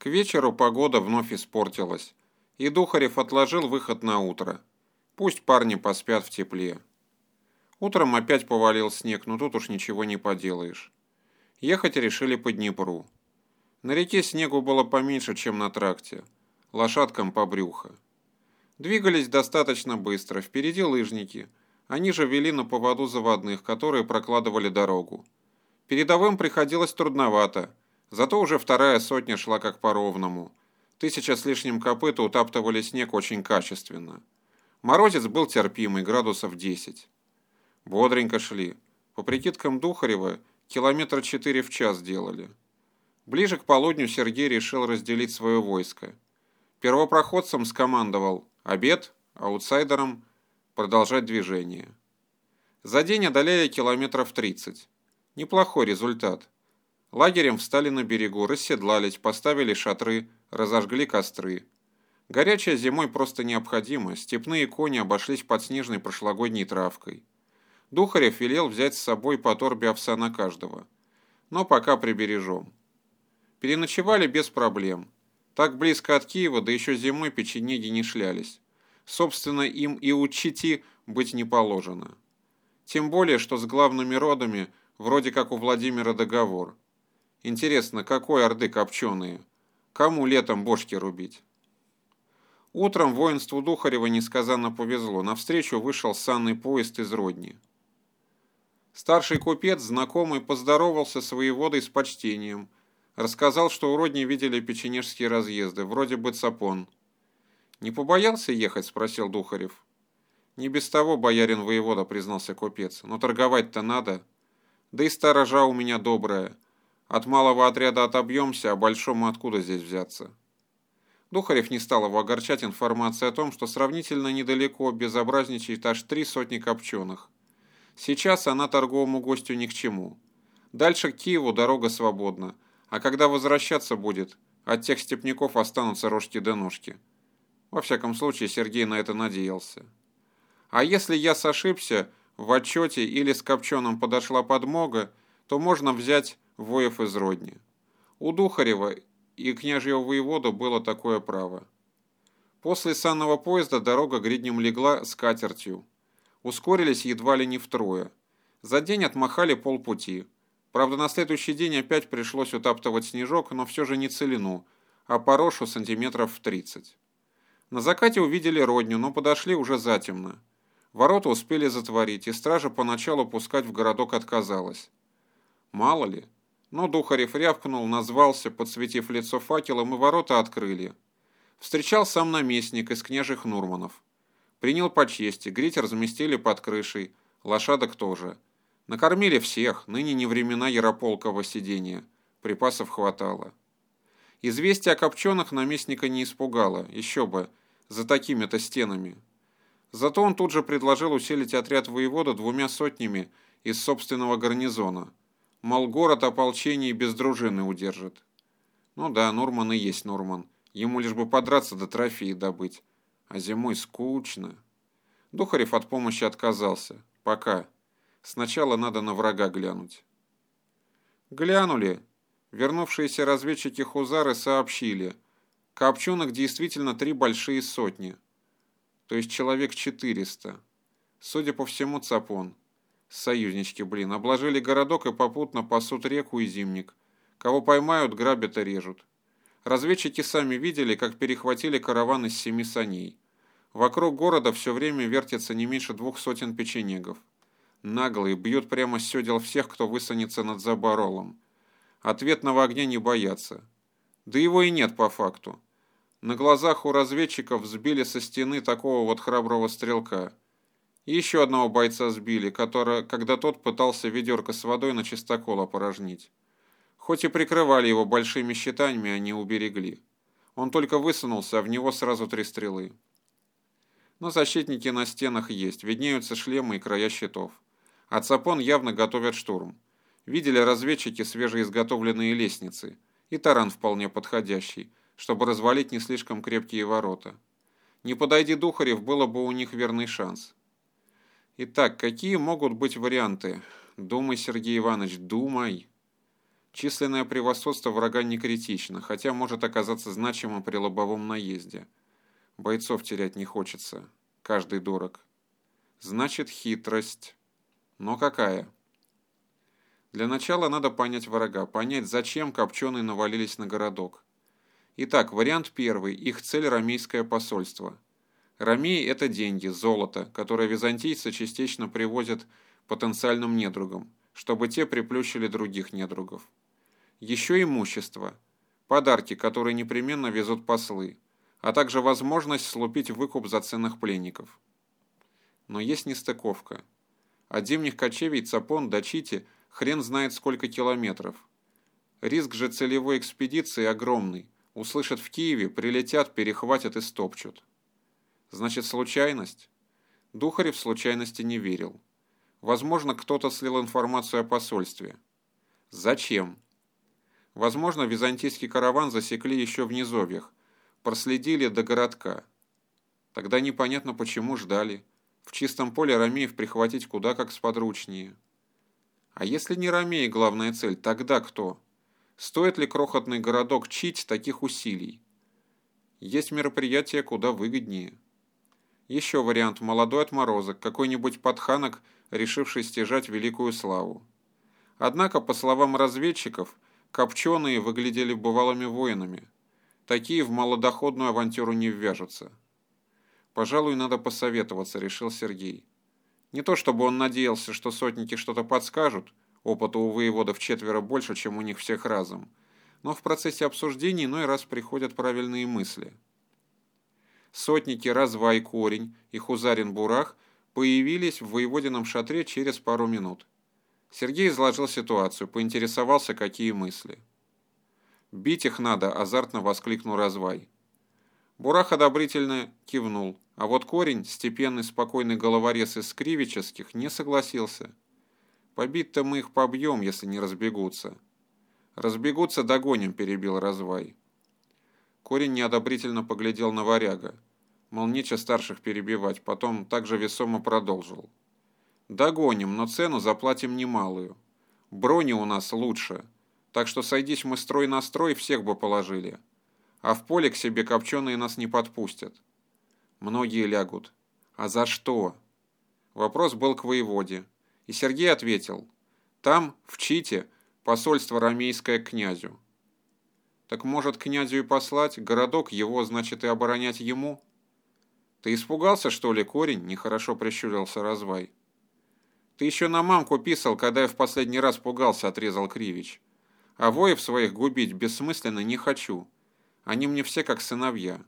К вечеру погода вновь испортилась, и Духарев отложил выход на утро. Пусть парни поспят в тепле. Утром опять повалил снег, но тут уж ничего не поделаешь. Ехать решили по Днепру. На реке снегу было поменьше, чем на тракте. Лошадкам по брюхо. Двигались достаточно быстро, впереди лыжники. Они же вели на поводу заводных, которые прокладывали дорогу. Передовым приходилось трудновато, зато уже вторая сотня шла как по ровному. Тысяча с лишним копыта утаптывали снег очень качественно. Морозец был терпимый, градусов 10. Бодренько шли. По прикидкам Духарева, километра четыре в час делали. Ближе к полудню Сергей решил разделить свое войско. Первопроходцам скомандовал обед, аутсайдерам продолжать движение. За день одолели километров 30. Неплохой результат. Лагерем встали на берегу, расседлались, поставили шатры, разожгли костры. Горячая зимой просто необходима, степные кони обошлись подснежной прошлогодней травкой. Духарев велел взять с собой по торбе овса на каждого. Но пока прибережем. Переночевали без проблем. Так близко от Киева, да еще зимой печенеги не шлялись. Собственно, им и у Чити быть не положено. Тем более, что с главными родами вроде как у Владимира договор. Интересно, какой орды копченые? Кому летом бошки рубить? Утром воинству Духарева несказанно повезло. Навстречу вышел санный поезд из Родни. Старший купец, знакомый, поздоровался с воеводой с почтением. Рассказал, что у Родни видели печенежские разъезды, вроде бы цапон. «Не побоялся ехать?» – спросил Духарев. «Не без того, боярин воевода», – признался купец. «Но торговать-то надо. Да и сторожа у меня добрая. От малого отряда отобьемся, а большому откуда здесь взяться?» Духарев не стал его огорчать информацией о том, что сравнительно недалеко безобразничает аж три сотни копченых. Сейчас она торговому гостю ни к чему. Дальше к Киеву дорога свободна, а когда возвращаться будет, от тех степняков останутся рожки да ножки. Во всяком случае, Сергей на это надеялся. А если я сошибся в отчете или с Копченым подошла подмога, то можно взять воев из родни. У Духарева и княжьего воевода было такое право. После санного поезда дорога гриднем легла с катертью. Ускорились едва ли не втрое. За день отмахали полпути. Правда, на следующий день опять пришлось утаптывать снежок, но все же не целину, а порошу сантиметров в тридцать. На закате увидели родню, но подошли уже затемно. Ворота успели затворить, и стража поначалу пускать в городок отказалась. Мало ли. Но Духарев рявкнул, назвался, подсветив лицо факелом, и ворота открыли. Встречал сам наместник из княжих Нурманов. Принял по чести, грить разместили под крышей, лошадок тоже. Накормили всех, ныне не времена Ярополкова сидения, припасов хватало. Известие о копченых наместника не испугало, еще бы, за такими-то стенами. Зато он тут же предложил усилить отряд воевода двумя сотнями из собственного гарнизона. Мол, город ополчений без дружины удержит. Ну да, Нурман и есть Нурман. Ему лишь бы подраться до трофеи добыть. А зимой скучно. Духарев от помощи отказался. Пока. Сначала надо на врага глянуть. Глянули. Вернувшиеся разведчики Хузары сообщили – Копченых действительно три большие сотни, то есть человек 400. Судя по всему, Цапон. Союзнички, блин, обложили городок и попутно пасут реку и зимник. Кого поймают, грабят и режут. Разведчики сами видели, как перехватили караван из семи саней. Вокруг города все время вертится не меньше двух сотен печенегов. Наглые бьют прямо с седел всех, кто высунется над заборолом. Ответного огня не боятся. Да его и нет по факту. На глазах у разведчиков сбили со стены такого вот храброго стрелка. Еще одного бойца сбили, который, когда тот пытался ведерко с водой на чистокол опорожнить. Хоть и прикрывали его большими щитами, они уберегли. Он только высунулся, а в него сразу три стрелы. Но защитники на стенах есть, виднеются шлемы и края щитов. А Цапон явно готовят штурм. Видели разведчики свежеизготовленные лестницы. И таран вполне подходящий – чтобы развалить не слишком крепкие ворота. Не подойди Духарев, было бы у них верный шанс. Итак, какие могут быть варианты? Думай, Сергей Иванович, думай. Численное превосходство врага не критично, хотя может оказаться значимым при лобовом наезде. Бойцов терять не хочется. Каждый дорог. Значит, хитрость. Но какая? Для начала надо понять врага, понять, зачем копченые навалились на городок. Итак, вариант первый. Их цель – рамейское посольство. Ромеи – это деньги, золото, которое византийцы частично привозят потенциальным недругам, чтобы те приплющили других недругов. Еще имущество, подарки, которые непременно везут послы, а также возможность слупить выкуп за ценных пленников. Но есть нестыковка. От зимних кочевий Цапон до Чити хрен знает сколько километров. Риск же целевой экспедиции огромный. Услышат в Киеве, прилетят, перехватят и стопчут. Значит, случайность? Духарев случайности не верил. Возможно, кто-то слил информацию о посольстве. Зачем? Возможно, византийский караван засекли еще в низовьях, проследили до городка. Тогда непонятно, почему ждали. В чистом поле ромеев прихватить куда как сподручнее. А если не ромеи главная цель, тогда кто? Стоит ли крохотный городок чить таких усилий? Есть мероприятия куда выгоднее. Еще вариант – молодой отморозок, какой-нибудь подханок, решивший стяжать великую славу. Однако, по словам разведчиков, копченые выглядели бывалыми воинами. Такие в малодоходную авантюру не ввяжутся. «Пожалуй, надо посоветоваться», – решил Сергей. Не то чтобы он надеялся, что сотники что-то подскажут, опыта у воеводов четверо больше, чем у них всех разом, но в процессе обсуждений иной раз приходят правильные мысли – Сотники Развай Корень и Хузарин Бурах появились в воеводином шатре через пару минут. Сергей изложил ситуацию, поинтересовался, какие мысли. «Бить их надо!» – азартно воскликнул Развай. Бурах одобрительно кивнул, а вот корень, степенный спокойный головорез из Кривических, не согласился. «Побить-то мы их побьем, если не разбегутся». «Разбегутся, догоним», – перебил Развай. Корень неодобрительно поглядел на варяга. Мол, нече старших перебивать, потом также весомо продолжил. Догоним, но цену заплатим немалую. Брони у нас лучше, так что сойдись мы строй на строй, всех бы положили. А в поле к себе копченые нас не подпустят. Многие лягут. А за что? Вопрос был к воеводе. И Сергей ответил. Там, в Чите, посольство ромейское к князю. Так может князю и послать, городок его, значит, и оборонять ему? Ты испугался, что ли, корень? Нехорошо прищурился Развай. Ты еще на мамку писал, когда я в последний раз пугался, отрезал Кривич. А воев своих губить бессмысленно не хочу. Они мне все как сыновья.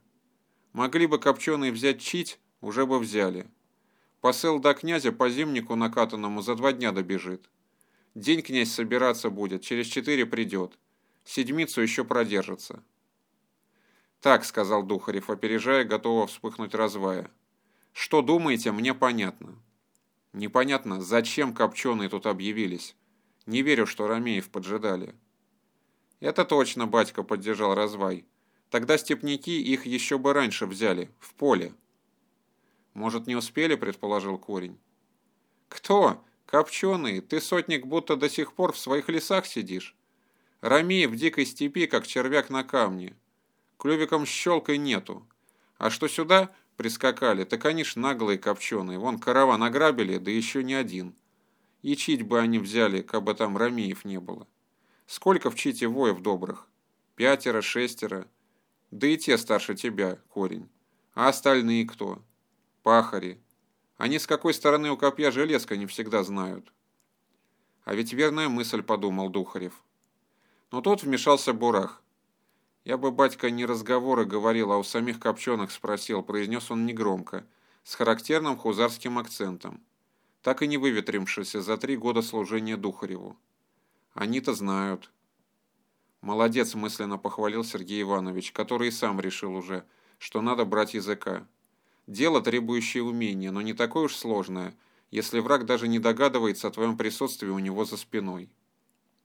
Могли бы копченые взять чить, уже бы взяли. Посыл до князя по зимнику накатанному за два дня добежит. День князь собираться будет, через четыре придет. Седмицу еще продержится. «Так», — сказал Духарев, опережая, готово вспыхнуть развая. «Что думаете, мне понятно». «Непонятно, зачем копченые тут объявились. Не верю, что Ромеев поджидали». «Это точно, батька», — поддержал развай. «Тогда степняки их еще бы раньше взяли, в поле». «Может, не успели?» — предположил корень. «Кто? Копченые? Ты, сотник, будто до сих пор в своих лесах сидишь. Ромей в дикой степи, как червяк на камне. Клювиком щелкой нету. А что сюда прискакали, так они ж наглые копченые. Вон караван ограбили, да еще не один. И чить бы они взяли, кабы там Ромеев не было. Сколько в чите воев добрых? Пятеро, шестеро. Да и те старше тебя, корень. А остальные кто? Пахари. Они с какой стороны у копья железка не всегда знают. А ведь верная мысль, подумал Духарев. Но тут вмешался Бурах. «Я бы, батька, не разговоры говорил, а у самих копченых спросил», произнес он негромко, с характерным хузарским акцентом, так и не выветрившийся за три года служения Духареву. «Они-то знают». «Молодец», мысленно похвалил Сергей Иванович, который и сам решил уже, что надо брать языка. Дело, требующее умения, но не такое уж сложное, если враг даже не догадывается о твоем присутствии у него за спиной.